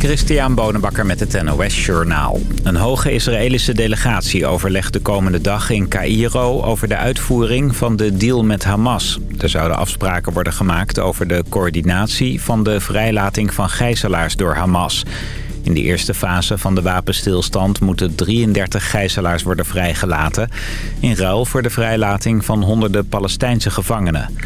Christian Bonenbakker met het NOS Journaal. Een hoge Israëlische delegatie overlegt de komende dag in Cairo... over de uitvoering van de deal met Hamas. Er zouden afspraken worden gemaakt over de coördinatie... van de vrijlating van gijzelaars door Hamas. In de eerste fase van de wapenstilstand moeten 33 gijzelaars worden vrijgelaten... in ruil voor de vrijlating van honderden Palestijnse gevangenen.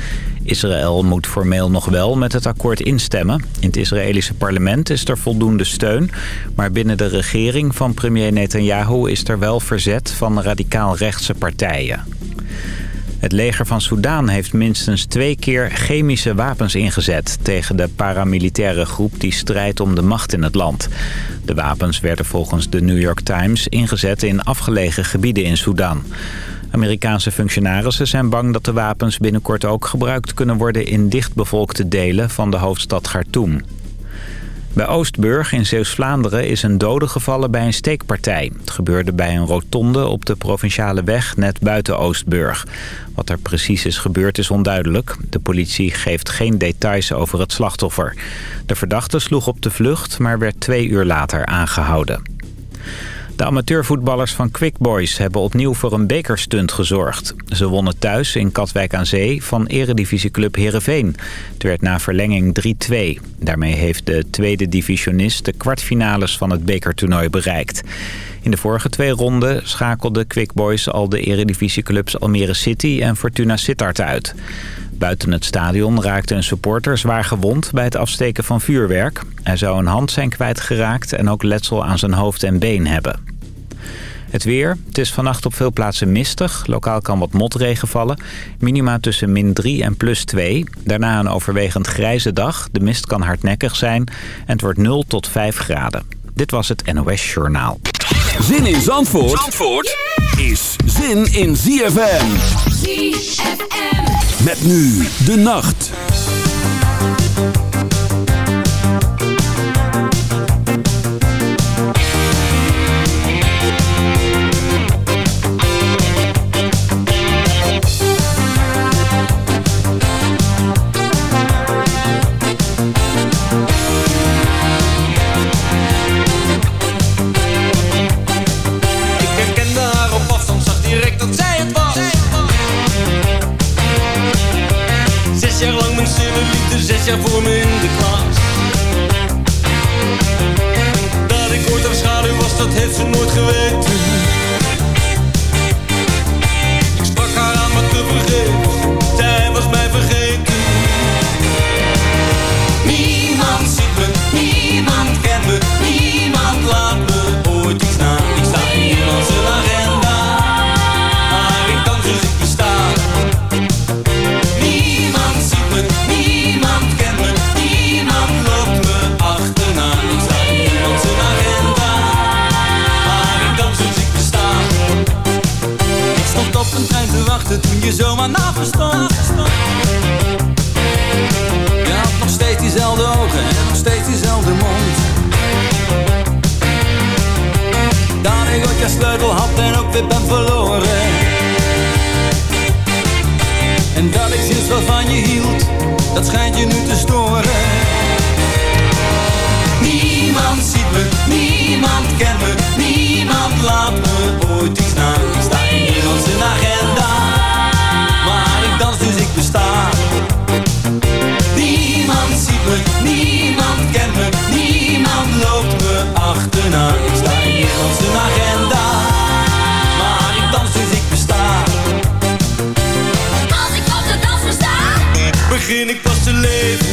Israël moet formeel nog wel met het akkoord instemmen. In het Israëlische parlement is er voldoende steun... maar binnen de regering van premier Netanyahu is er wel verzet van radicaal-rechtse partijen. Het leger van Soedan heeft minstens twee keer chemische wapens ingezet... tegen de paramilitaire groep die strijdt om de macht in het land. De wapens werden volgens de New York Times ingezet in afgelegen gebieden in Soedan. Amerikaanse functionarissen zijn bang dat de wapens binnenkort ook gebruikt kunnen worden... in dichtbevolkte delen van de hoofdstad Khartoum. Bij Oostburg in Zeeuws-Vlaanderen is een dode gevallen bij een steekpartij. Het gebeurde bij een rotonde op de provinciale weg net buiten Oostburg. Wat er precies is gebeurd is onduidelijk. De politie geeft geen details over het slachtoffer. De verdachte sloeg op de vlucht, maar werd twee uur later aangehouden. De amateurvoetballers van Quick Boys hebben opnieuw voor een bekerstunt gezorgd. Ze wonnen thuis in Katwijk aan Zee van eredivisieclub Heerenveen. Het werd na verlenging 3-2. Daarmee heeft de tweede divisionist de kwartfinales van het bekertoernooi bereikt. In de vorige twee ronden schakelden Quick Boys al de eredivisieclubs Almere City en Fortuna Sittard uit. Buiten het stadion raakte een supporter zwaar gewond bij het afsteken van vuurwerk. Hij zou een hand zijn kwijtgeraakt en ook letsel aan zijn hoofd en been hebben. Het weer. Het is vannacht op veel plaatsen mistig. Lokaal kan wat motregen vallen. Minima tussen min 3 en plus 2. Daarna een overwegend grijze dag. De mist kan hardnekkig zijn. En het wordt 0 tot 5 graden. Dit was het NOS Journaal. Zin in Zandvoort, Zandvoort is zin in ZFM. ZFM. Met nu de nacht. Вся в уме Niemand ziet me, niemand kent me, niemand laat me ooit iets na. Ik sta als een agenda, maar ik dans dus ik besta. Niemand ziet me, niemand kent me, niemand loopt me achterna. Ik sta als een agenda, maar ik dans dus ik besta. Als ik op de dansvloer sta, Begin ik pas te leven,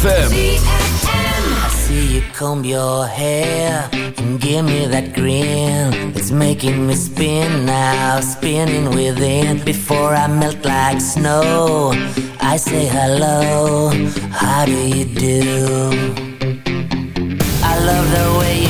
ZFM. I see you comb your hair and give me that grin. It's making me spin now, spinning within. Before I melt like snow, I say hello. How do you do? I love the way you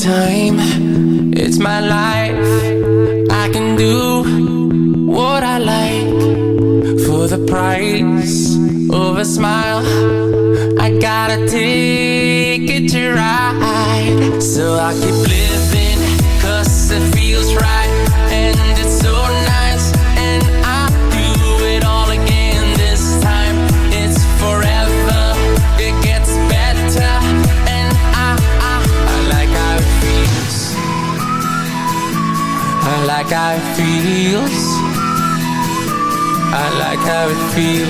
time. feel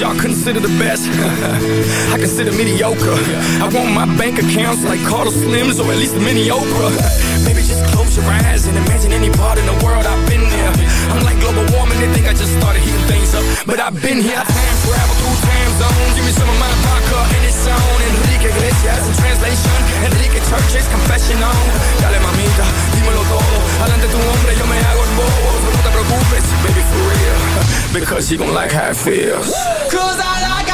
y'all consider the best. I consider mediocre. I want my bank accounts like Carlos Slims Or at least Mini Oprah. Maybe just close your eyes and imagine any part in the world I've been there. I'm like global warming, they think I just started healing but I've been here. I time travel through time zones. Give me some of my vodka and it's on. Enrique Iglesias in translation. Enrique Church's confessional. Dale mamita, dímelo todo. Adelante tu hombre, yo me hago el bobo. No te preocupes, baby, for real. Because you gon' like how it feels. Cause I like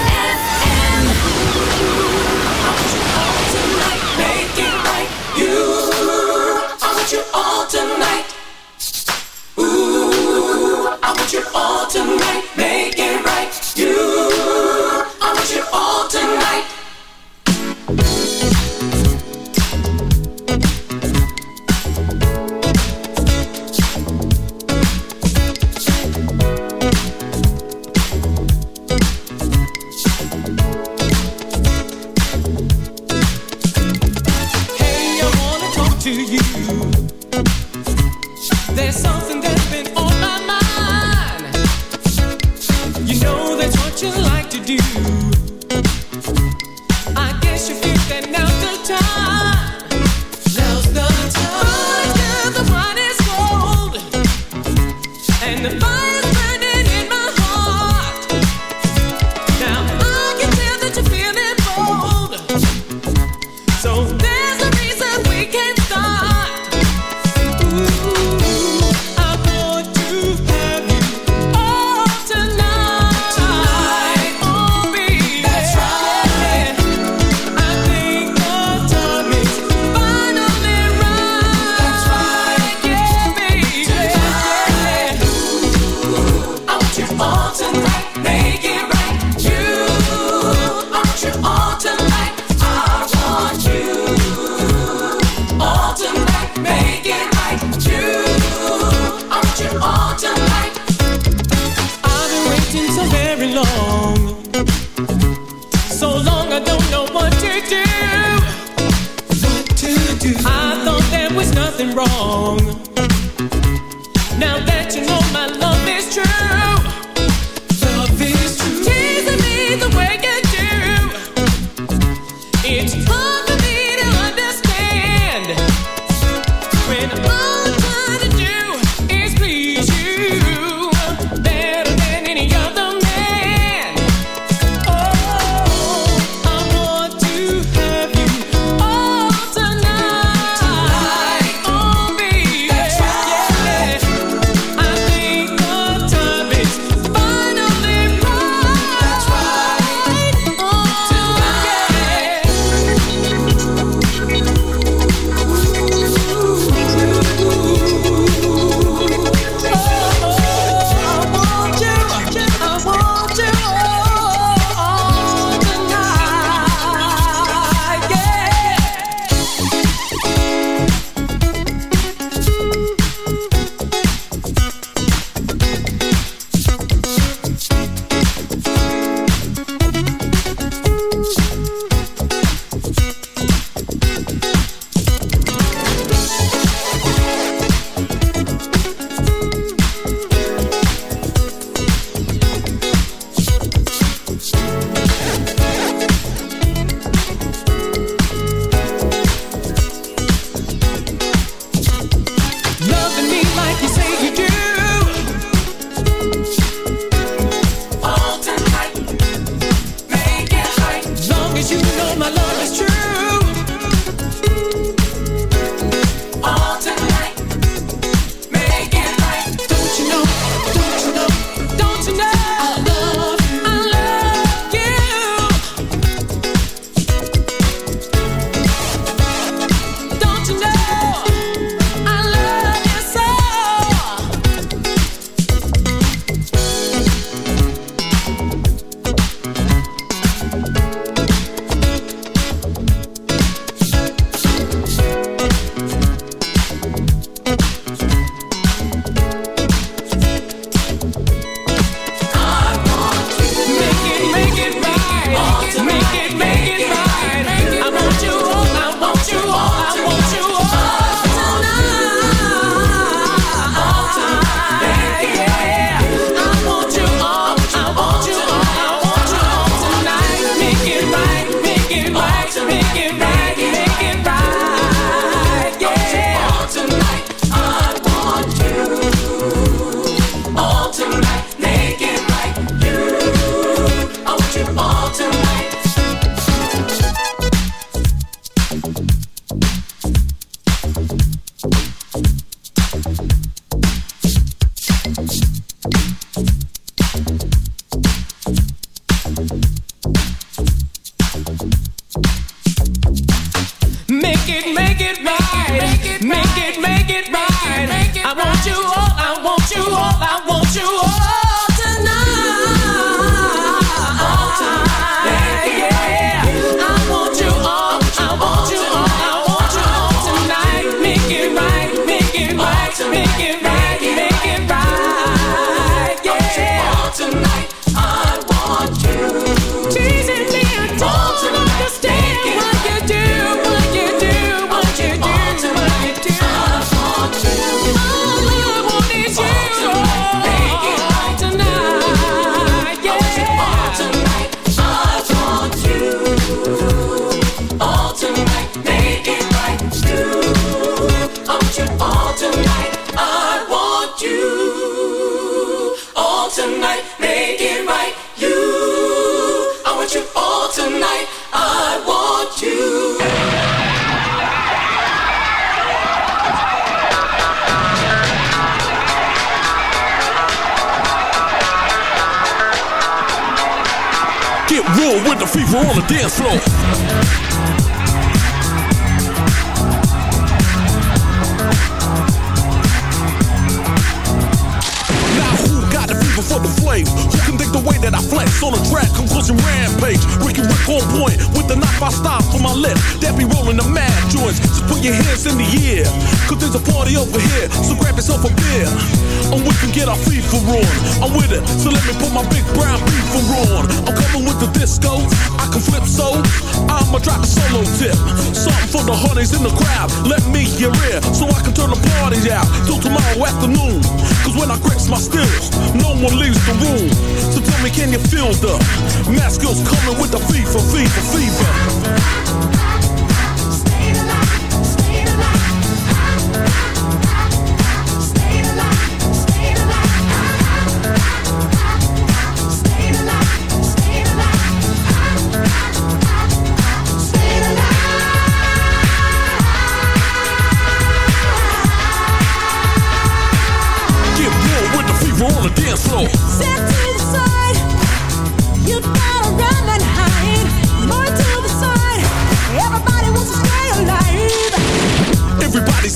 the honeys in the crowd. Let me hear it. So I can turn the party out till tomorrow afternoon. Cause when I grips my stills, no one leaves the room. So tell me, can you feel the mask skills coming with the fever, fever, fever?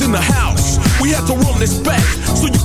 In the house. We have to run this back so you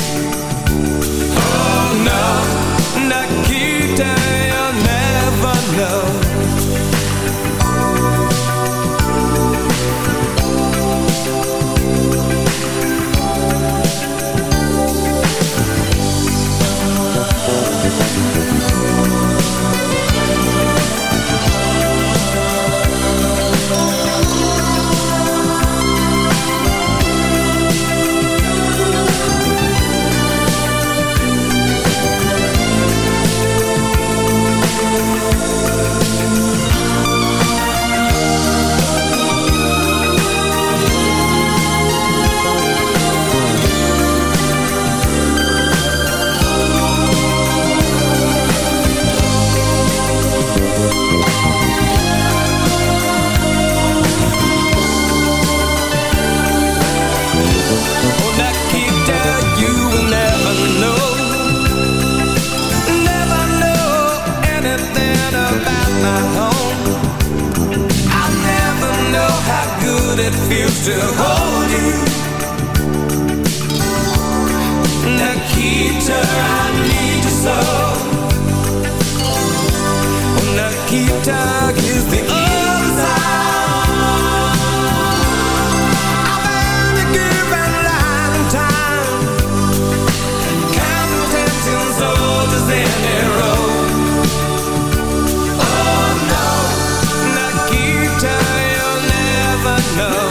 I'll never know how good it feels to hold you. Nikita, I need you so Nikita is the know